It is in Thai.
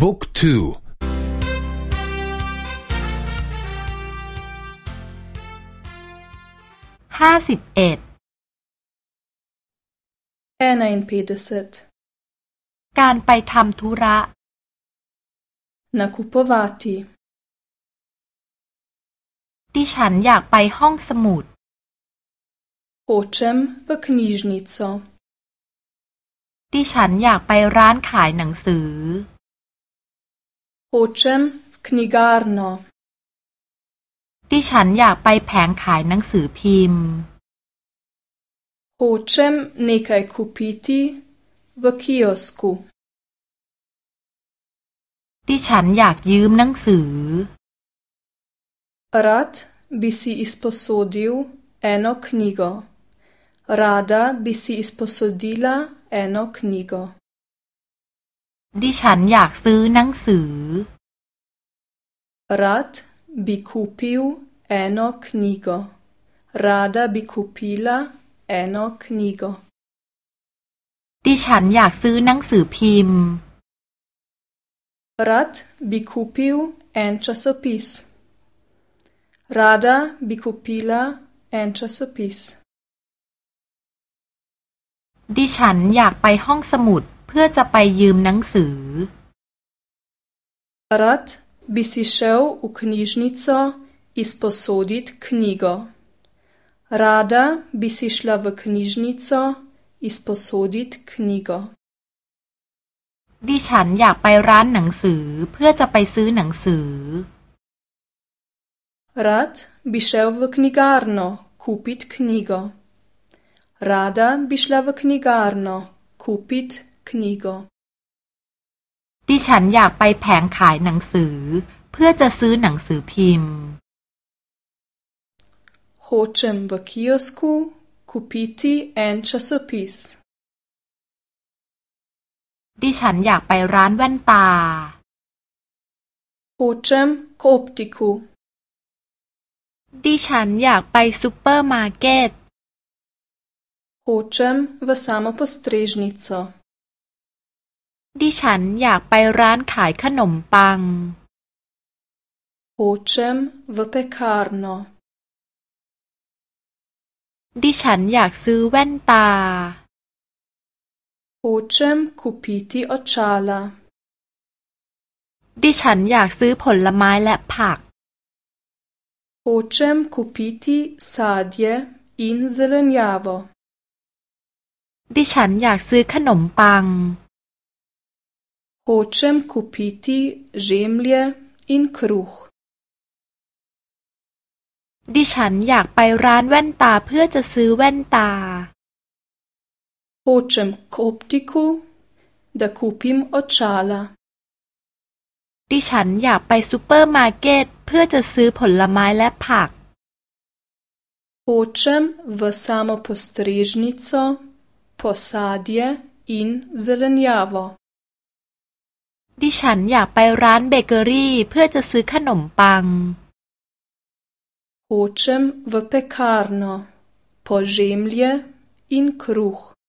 บุ๊กทูห้าสิบเอ็ดเอนนพีดการไปทำธุระนักุปวาติดิฉันอยากไปห้องสมุดคเชมเบคนิจนิตโซดิฉันอยากไปร้านขายหนังสือฮูเชมคนิกาโนดิฉันอยากไปแผงขายหนังสือพิมพ์ฮูเชมเนคายคูปิตีวคิโอสกูดิฉันอยากยืมหนังสือรัตบิซีอิสโปโซดิวเอโนคนิโกราดาบิซีอิสโปโซดิลาเอโนคนิโกดิฉันอยากซื้อหนังสือ Rad bi kupil eno knjigo. Rada bi kupila eno knjigo. ดิฉันอยากซื้อหนังสือพิมพ์ Rad bi kupil en časopis. Rada bi kupila en časopis. ดิฉันอยากไปห้องสมุดพื่อจะไปยืมหนังสือ Rad bi si šel v knjižnico izposodit knjigo. Rada bi si šla v knjižnico izposodit knjigo. ดิฉันอยากไปร้านหนังสือเพื่อจะไปซื้อหนังสือ Rad bi šel v knjigarno kupit knjigo. Rada bi šla v knjigarno kupit knjigo. knigo ดิฉันอยากไปแผงขายหนังสือเพื่อจะซื้อหนังสือพิมพ์ Hočem v kiosku kupiti en časopis ดิฉันอยากไปร้านแว่นตา Hočem k optiku ดิฉันอยากไปซูเปอร์มาร์เก็ต Hočem v samopostrežnico ดิฉันอยากไปร้านขายขนมปัง h เชมวเปคาร์โนดิฉันอยากซื้อแว่นตาโ o เชมคูปิ t ิอชาลาดิฉันอยากซื้อผลไม้และผักฮ o เชมคูปิติซาด j อินเซเ e นยาโวดิฉันอยากซื้อขนมปัง Hočem kupiti žemlje in kruh. ดิฉันอยากไปร้านแว่นตาเพื่อจะซื้อแว่นตา Hočem k optiku, da kupim očala. ดิฉันอยากไปซูเปอร์มาร์เก็ตเพื่อจะซื้อผลไม้และผัก Hočem v samopostrežnico, posadje in zelenjavo. ดิฉันอยากไปร้านเบเกอรี่เพื่อจะซื้อขนมปัง Hočem v pekarno po žemlje in kruh.